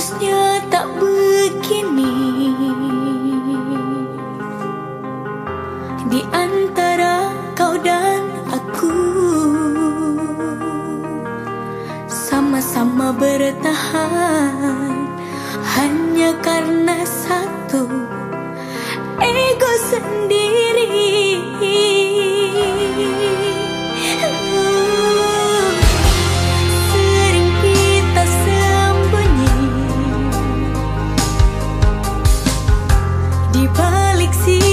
seharusnya tak begini. Di antara kau dan aku Sama-sama bertahan. Hanya karena See.